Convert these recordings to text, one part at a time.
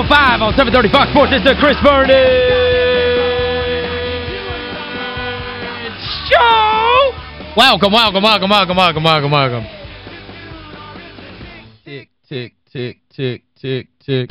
105 on 730 Fox Sports. It's the Chris Vernon Show! Welcome, welcome, welcome, welcome, welcome, welcome, welcome. Tick, tick, tick, tick, tick, tick.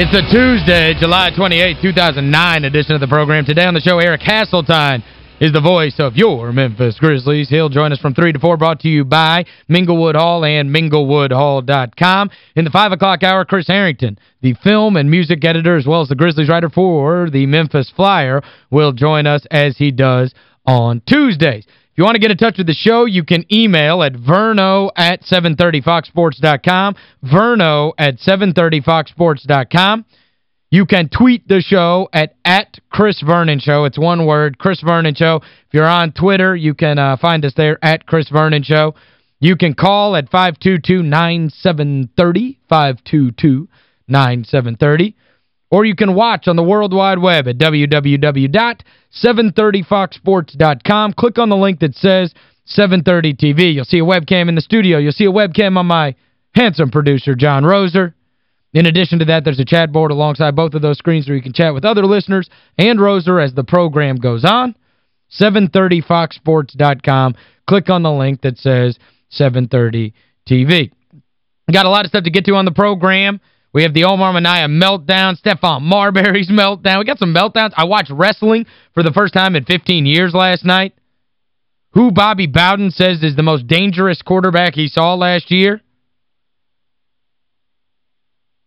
It's a Tuesday, July 28, 2009 edition of the program. Today on the show, Eric Hasselstine is the voice of your Memphis Grizzlies. He'll join us from 3 to 4, brought to you by Minglewood Hall and minglewoodhall.com. In the 5 o'clock hour, Chris Harrington, the film and music editor as well as the Grizzlies writer for the Memphis Flyer, will join us as he does on Tuesdays. If you want to get in touch with the show, you can email at verno at 730foxsports.com, verno at 730foxsports.com. You can tweet the show at, at Chris Vernon Show. It's one word, Chris Vernon Show. If you're on Twitter, you can uh, find us there at Chris Vernon Show. You can call at 522-9730, 522-9730. Or you can watch on the World Wide Web at www.730foxsports.com. Click on the link that says 730 TV. You'll see a webcam in the studio. You'll see a webcam on my handsome producer, John Roser. In addition to that, there's a chat board alongside both of those screens where you can chat with other listeners and Roser as the program goes on. 730foxsports.com. Click on the link that says 730 TV. Got a lot of stuff to get to on the program. We have the Omar Minaya meltdown, Stephon Marbury's meltdown. We got some meltdowns. I watched wrestling for the first time in 15 years last night. Who Bobby Bowden says is the most dangerous quarterback he saw last year.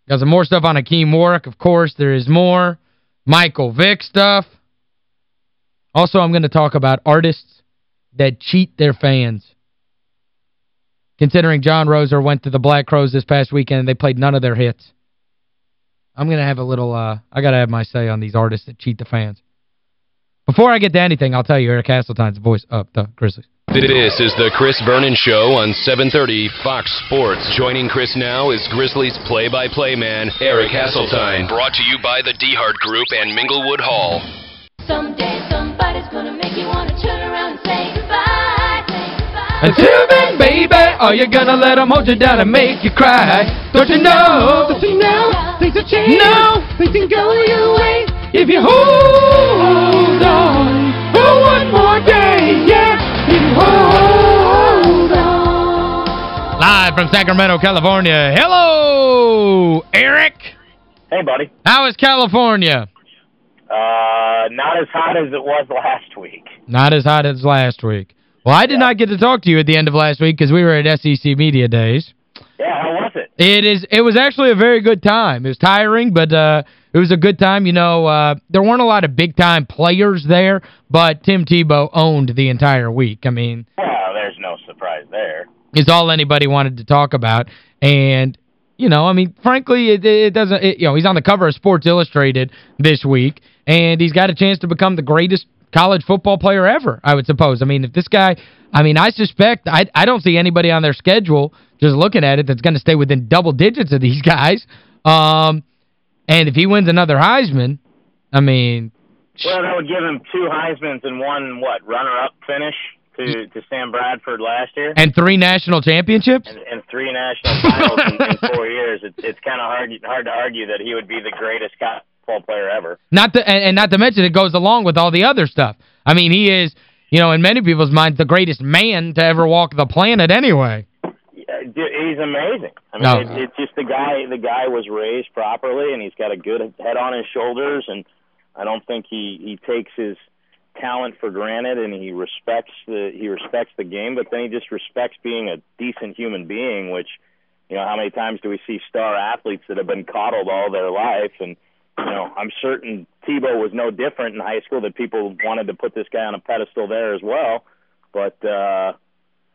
Got some more stuff on Hakim Warrick, of course. There is more Michael Vick stuff. Also, I'm going to talk about artists that cheat their fans. Considering John Roser went to the Black Crowes this past weekend and they played none of their hits. I'm going to have a little, uh, I got to have my say on these artists that cheat the fans. Before I get to anything, I'll tell you Eric Hasselstine's voice of the Grizzlies. This is the Chris Vernon Show on 730 Fox Sports. Joining Chris now is Grizzlies play-by-play man Eric Hasselstine. Brought to you by the DeHart Group and Minglewood Hall. Someday somebody's gonna make you wanna turn around and say goodbye. Say goodbye. Until then, baby, are you gonna let them hold you down and make you cry? Don't you know? Don't you know? Things have changed. No. Things can go your way. If you hold Live from Sacramento, California. Hello, Eric. Hey, buddy. How is California? Uh, not as hot as it was last week. Not as hot as last week. Well, I did not get to talk to you at the end of last week because we were at SEC Media Days. Yeah, how was it? It is it was actually a very good time. It was tiring, but uh it was a good time. You know, uh there weren't a lot of big-time players there, but Tim Tebow owned the entire week. I mean, Well, there's no surprise there. Is all anybody wanted to talk about. And, you know, I mean, frankly, it, it doesn't, it, you know, he's on the cover of Sports Illustrated this week, and he's got a chance to become the greatest college football player ever, I would suppose. I mean, if this guy, I mean, I suspect, I, I don't see anybody on their schedule just looking at it that's going to stay within double digits of these guys. Um, and if he wins another Heisman, I mean, Well, that would give him two Heisman's and one, what, runner-up finish to, to Sam Bradford last year? and three national championships? And, and three national titles in, in four years. It's, it's kind of hard, hard to argue that he would be the greatest football player ever. Not to, and, and not to mention it goes along with all the other stuff. I mean, he is, you know, in many people's minds, the greatest man to ever walk the planet anyway. He's amazing. I mean, No. it, it's just the guy. The guy was raised properly, and he's got a good head on his shoulders. And I don't think he he takes his talent for granted and he respects the he respects the game, but then he just respects being a decent human being, which you know, how many times do we see star athletes that have been coddled all their life and you know, I'm certain Tebow was no different in high school that people wanted to put this guy on a pedestal there as well. But uh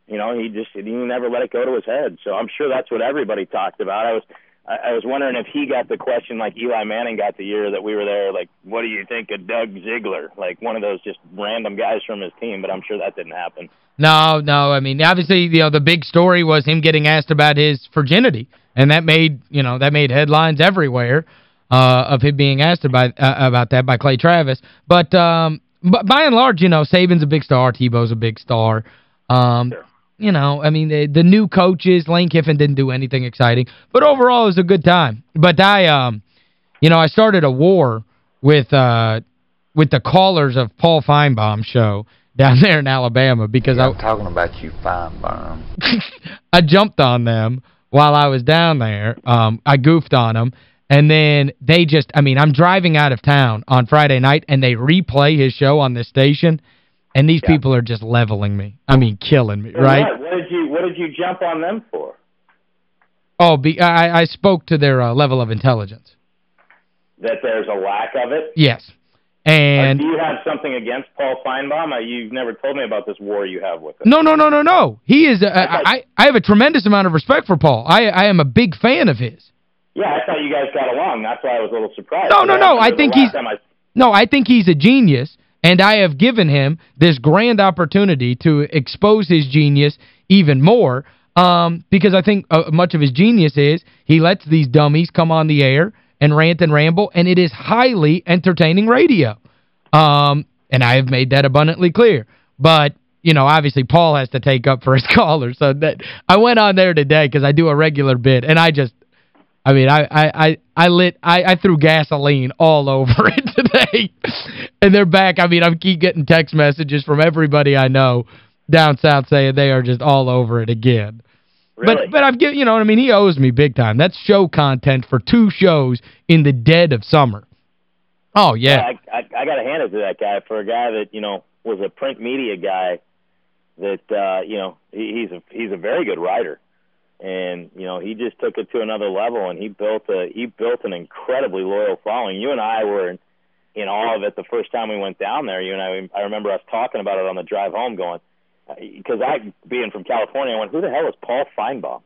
you know, he just he never let it go to his head. So I'm sure that's what everybody talked about. I was I, I was wondering if he got the question like Eli Manning got the year that we were there, like, what do you think of Doug Ziegler? Like one of those just random guys from his team, but I'm sure that didn't happen. No, no. I mean, obviously, you know, the big story was him getting asked about his virginity. And that made, you know, that made headlines everywhere uh, of him being asked about uh, about that by Clay Travis. But um but by and large, you know, Saban's a big star, Tebow's a big star. Um Sure. You know, I mean, the, the new coaches, Lane Kiffin didn't do anything exciting. But overall, it was a good time. But I, um, you know, I started a war with uh with the callers of Paul Finebaum's show down there in Alabama because I I'm talking about you bomb. I jumped on them while I was down there. Um, I goofed on them. And then they just, I mean, I'm driving out of town on Friday night, and they replay his show on this station, and these Yeah. people are just leveling me. I mean, killing me, So right? What, what did you what did you jump on them for? Oh, be, I, I spoke to their uh, level of intelligence. That there's a lack of it? Yes. Or And do you have something against Paul Finebaum? You've never told me about this war you have with him. no, no, no, no, no. He is, uh, thought- I, I have a tremendous amount of respect for Paul. I, I am a big fan of his. Yeah, I thought you guys got along. That's why I was a little surprised. No, no, no, I think he's- I- No, I think he's a genius, and I have given him this grand opportunity to expose his genius even more um, because I think uh, much of his genius is he lets these dummies come on the air and rant and ramble, and it is highly entertaining radio. Um, and I have made that abundantly clear. But, you know, obviously Paul has to take up for his caller. So that I went on there today because I do a regular bit, and I just I mean, I I I, I lit I, I threw gasoline all over it today. and they're back. I mean, I keep getting text messages from everybody I know down south saying they are just all over it again. really? But but I'm giving, you know what I mean, he owes me big time. That's show content for two shows in the dead of summer. Oh, yeah. I, I, I got to hand it to that guy for a guy that you know was a print media guy. That uh, you know he, he's a he's a very good writer, and you know he just took it to another level, and he built a he built an incredibly loyal following. You and I were in, in awe of it the first time we went down there. You and I I remember us talking about it on the drive home, going because I being from California, I went, who the hell is Paul Finebaum?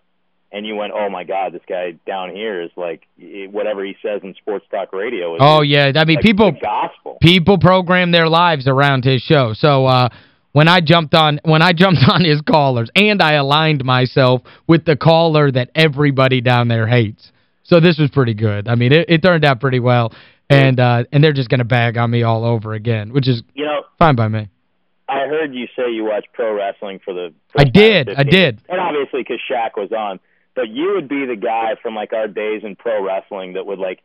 And you went, oh my God, this guy down here is like eh, whatever he says in sports talk radio is Oh, yeah. I mean, like people gospel. people program their lives around his show. So uh when I jumped on when I jumped on his callers and I aligned myself with the caller that everybody down there hates. So this was pretty good. I mean, it, it turned out pretty well. And uh and they're just going to bag on me all over again, which is You know, fine by me. I heard you say you watched pro wrestling for the. I did. I did. And obviously, because Shaq was on, but you would be the guy from like our days in pro wrestling that would like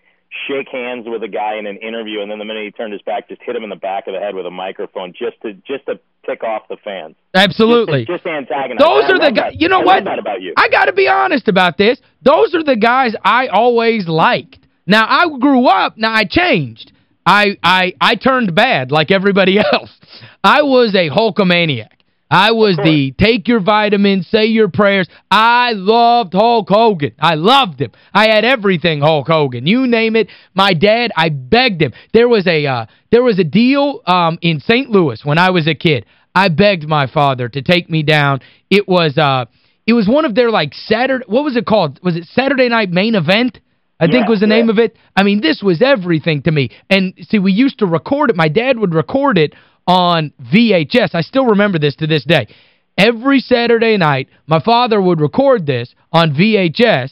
shake hands with a guy in an interview, and then the minute he turned his back, just hit him in the back of the head with a microphone, just to just to tick off the fans. Absolutely. Just, just antagonize. Those I are the guys. You know I what? About you. I got to be honest about this. Those are the guys I always liked. Now, I grew up. Now, I changed. I I I turned bad like everybody else. I was a Hulkamaniac. I was the take your vitamins, say your prayers. I loved Hulk Hogan. I loved him. I had everything Hulk Hogan. You name it. My dad, I begged him. There was a uh, there was a deal um, in St. Louis when I was a kid. I begged my father to take me down. It was uh it was one of their like Saturday what was it called? Was it Saturday night main event? I think was the name of it. I mean, this was everything to me. And see, we used to record it. My dad would record it on VHS. I still remember this to this day. Every Saturday night, my father would record this on VHS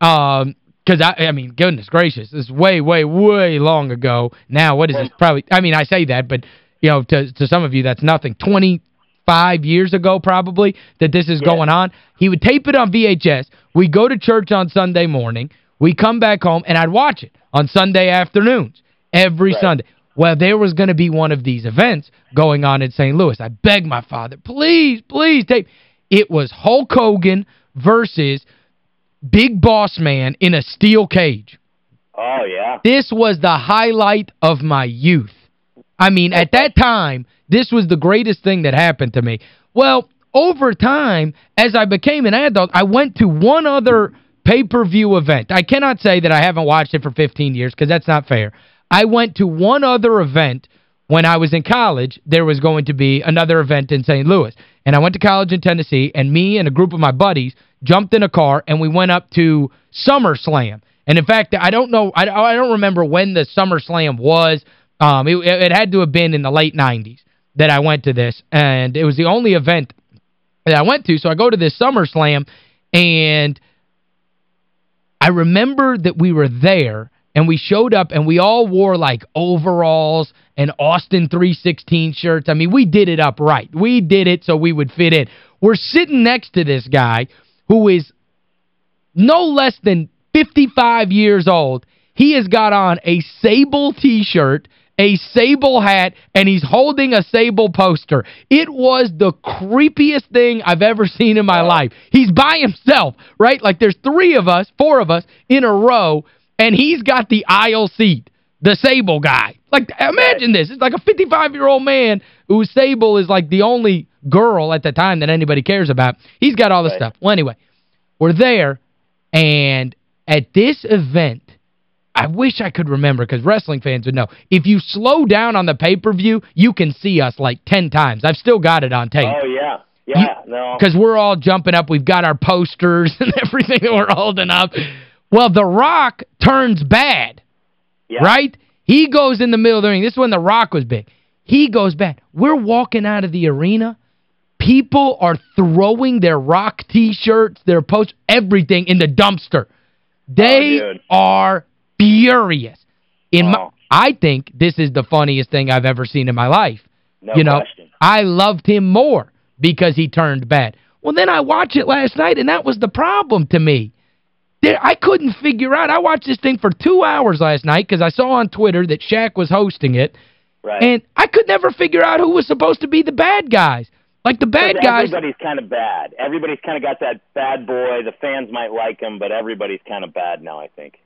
um because I I mean goodness gracious this is way way way long ago now what is this probably I mean I say that but you know to to some of you that's nothing 25 years ago probably that this is Yeah. going on he would tape it on VHS we go to church on Sunday morning we come back home and I'd watch it on Sunday afternoons every Right. Sunday well, there was going to be one of these events going on in St. Louis. I begged my father, please, please tape. It was Hulk Hogan versus Big Boss Man in a steel cage. oh yeah. This was the highlight of my youth. I mean, at that time, this was the greatest thing that happened to me. Well, over time, as I became an adult, I went to one other pay-per-view event. I cannot say that I haven't watched it for 15 years because that's not fair. I went to one other event when I was in college. There was going to be another event in St. Louis. And I went to college in Tennessee, and me and a group of my buddies jumped in a car, and we went up to SummerSlam. And in fact, I don't know, I, I don't remember when the SummerSlam was. Um, it, it had to have been in the late 90s that I went to this. And it was the only event that I went to. So I go to this SummerSlam, and I remember that we were there, and we showed up, and we all wore, like, overalls and Austin 316 shirts. I mean, we did it up right. We did it so we would fit in. We're sitting next to this guy who is no less than 55 years old. He has got on a Sable T-shirt, a Sable hat, and he's holding a Sable poster. It was the creepiest thing I've ever seen in my life. He's by himself, right? Like there's three of us, four of us, in a row, and he's got the aisle seat, the Sable guy. Like, imagine this. It's like a 55-year-old man whose Sable is like the only girl at the time that anybody cares about. He's got all the Right. stuff. Well, anyway, we're there, and at this event, I wish I could remember because wrestling fans would know. If you slow down on the pay-per-view, you can see us like 10 times. I've still got it on tape. Oh yeah, yeah. no, Because we're all jumping up. We've got our posters and everything that we're holding up. Well, The Rock turns bad, yeah. right? He goes in the middle of the ring. This is when The Rock was big. He goes bad. We're walking out of the arena. People are throwing their Rock T-shirts, their post, everything in the dumpster. Oh, they Oh, are furious. In my, Oh. I think this is the funniest thing I've ever seen in my life. No you know, question. I loved him more because he turned bad. Well, then I watched it last night, and that was the problem to me. There, I couldn't figure out. I watched this thing for two hours last night because I saw on Twitter that Shaq was hosting it, Right. and I could never figure out who was supposed to be the bad guys. Like, the bad guys... Everybody's kind of bad. Everybody's kind of got that bad boy. The fans might like him, but everybody's kind of bad now, I think.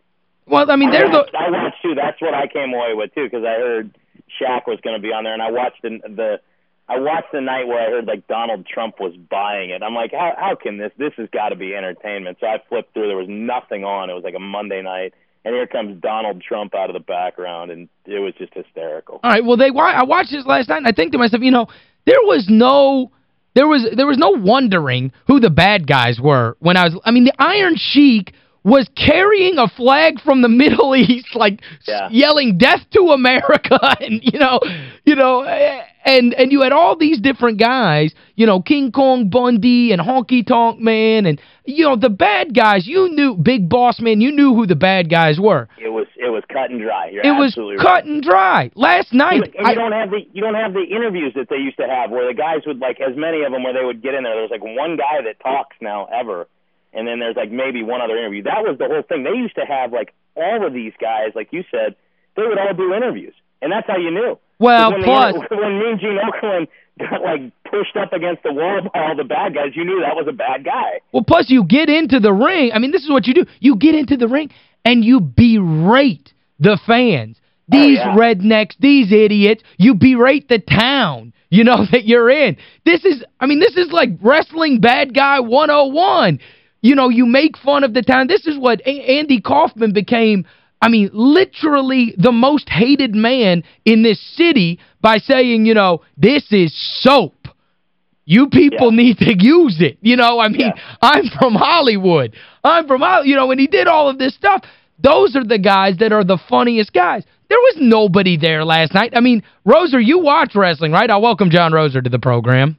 Well, I mean, I they're the... watched, I watched too. That's what I came away with too, because I heard Shaq was going to be on there, and I watched the, the I watched the night where I heard like Donald Trump was buying it. I'm like, how how can this? This has got to be entertainment. So I flipped through. There was nothing on. It was like a Monday night, and here comes Donald Trump out of the background, and it was just hysterical. All right, well, they I watched this last night, and I think to myself, you know, there was no... There was there was no wondering who the bad guys were when I was I mean the Iron Sheik was carrying a flag from the Middle East like Yeah. yelling death to America and you know you know and and you had all these different guys you know King Kong Bundy and Honky Tonk Man and you know the bad guys you knew Big Boss Man you knew who the bad guys were It was it was cut and dry. You're it was cut right. and dry last night And I- you don't have the you don't have the interviews that they used to have where the guys would like as many of them where they would get in there. There's like one guy that talks now ever, and then there's like maybe one other interview. That was the whole thing. They used to have like all of these guys, like you said, they would all do interviews, and that's how you knew. Well, when plus- the, when Mean Gene Okerlund got like pushed up against the wall by all the bad guys, you knew that was a bad guy. Well, plus you get into the ring. I mean, this is what you do. You get into the ring and you berate the fans. Oh, these yeah. rednecks, these idiots. You berate the town, you know, that you're in. This is, I mean, this is like wrestling bad guy 101. You know, you make fun of the town. This is what A- Andy Kaufman became, I mean, literally the most hated man in this city by saying, you know, this is soap. You people Yeah. need to use it. You know, I mean, Yeah. I'm from Hollywood. I'm from, you know, when he did all of this stuff, those are the guys that are the funniest guys. There was nobody there last night. I mean, Roser, you watch wrestling, right? I'll welcome John Roser to the program.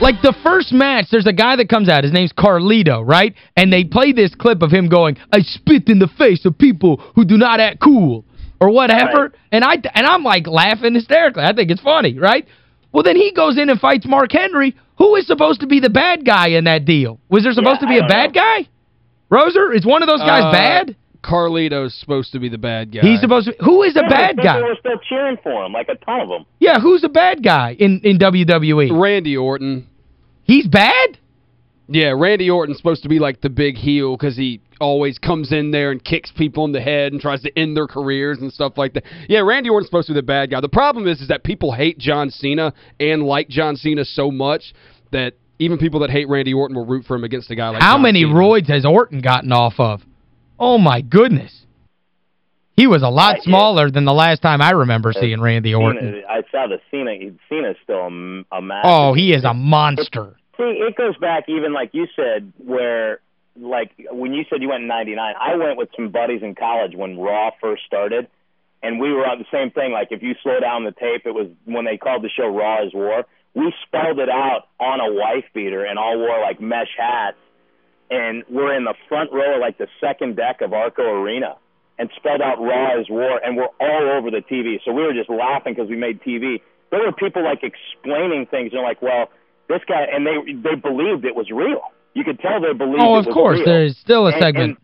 Like the first match, there's a guy that comes out. His name's Carlito, right? And they play this clip of him going, I spit in the face of people who do not act cool or whatever. Right. And I and I'm like laughing hysterically. I think it's funny, right? Well, then he goes in and fights Mark Henry. Who is supposed to be the bad guy in that deal? Was there supposed Yeah, to be a bad know. guy? Roser, is one of those guys Uh, bad? Carlito's supposed to be the bad guy. He's supposed to be, Who is a Yeah, bad guy? People were still cheering for him, like a ton of them. Yeah, who's the bad guy in, in WWE? Randy Orton. He's bad? Yeah, Randy Orton's supposed to be like the big heel because he always comes in there and kicks people in the head and tries to end their careers and stuff like that. Yeah, Randy Orton's supposed to be the bad guy. The problem is is that people hate John Cena and like John Cena so much that even people that hate Randy Orton will root for him against a guy like How John many Cena. roids has Orton gotten off of? Oh, my goodness. He was a lot I- smaller than the last time I remember seeing Randy Orton. Cena, I saw the Cena. Cena's still a, a massive. Oh, he is a monster. See, it goes back even like you said, where like when you said you went in '99, I went with some buddies in college when Raw first started, and we were on the same thing. Like if you slow down the tape, it was when they called the show Raw is War. We spelled it out on a wife beater and all wore like mesh hats, and we're in the front row, of, like the second deck of Arco Arena, and spelled out Raw is War, and we're all over the TV. So we were just laughing because we made TV. There were people like explaining things, and they're like, well this guy and they they believed it was real. You could tell they believed Oh, it of course. real. There's still a And- segment. and-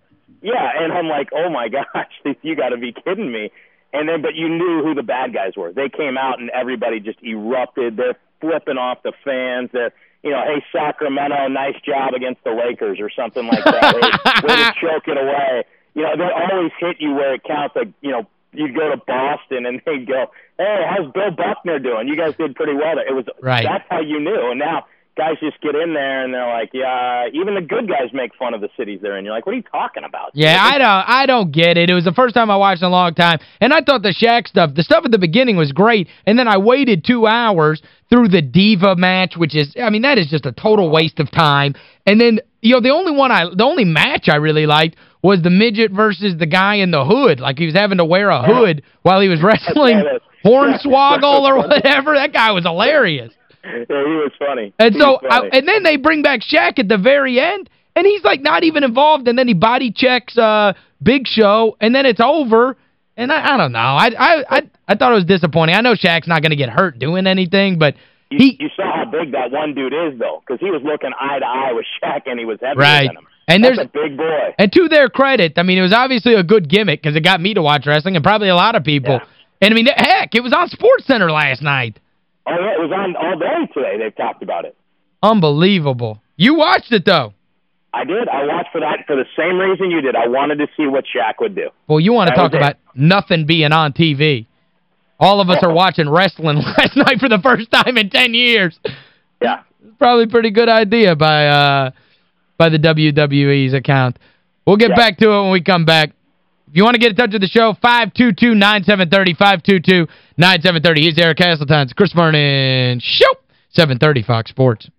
yeah, and I'm like, "Oh my gosh, you got to be kidding me." And then but you knew who the bad guys were. They came out and everybody just erupted. They're flipping off the fans. They're you know, hey Sacramento, nice job against the Lakers or something like that. way, way to choke it away. You know, they always hit you where it counts. Like you know, you'd go to Boston and they'd go, "Hey, how's Bill Buckner doing? You guys did pretty well." It was Right. that's how you knew. And now guys just get in there and they're like, "Yeah." Even the good guys make fun of the cities they're in. You're like, "What are you talking about?" Yeah, I don't I don't get it. It was the first time I watched in a long time. And I thought the Shaq stuff, the stuff at the beginning was great. And then I waited two hours through the Diva match, which is, I mean, that is just a total waste of time. And then, you know, the only one I, the only match I really liked was the midget versus the guy in the hood. Like he was having to wear a hood while he was wrestling Hornswoggle or whatever. That guy was hilarious. Yeah, he was funny. And He so, funny. I, and then they bring back Shaq at the very end, and he's like not even involved, and then he body checks uh, Big Show, and then it's over. And I, I don't know. I, I I I thought it was disappointing. I know Shaq's not going to get hurt doing anything, but you, he you saw how big that one dude is, though, because he was looking eye to eye with Shaq, and he was heavier Right. than him. And That's there's- a big boy. and to their credit, I mean, it was obviously a good gimmick because it got me to watch wrestling and probably a lot of people. Yeah. And I mean, heck, it was on Sports Center last night. Oh yeah, it was on all day today. They've talked about it. Unbelievable. You watched it though. I did. I watched for that for the same reason you did. I wanted to see what Shaq would do. Well, you want to That talk was it. about nothing being on TV. All of us are watching wrestling last night for the first time in 10 years. Yeah. Probably pretty good idea by uh by the WWE's account. We'll get Yeah. back to it when we come back. If you want to get in touch with the show, 522-9730, 522-9730. He's Eric Castleton. It's Chris Vernon Show, 730 Fox Sports.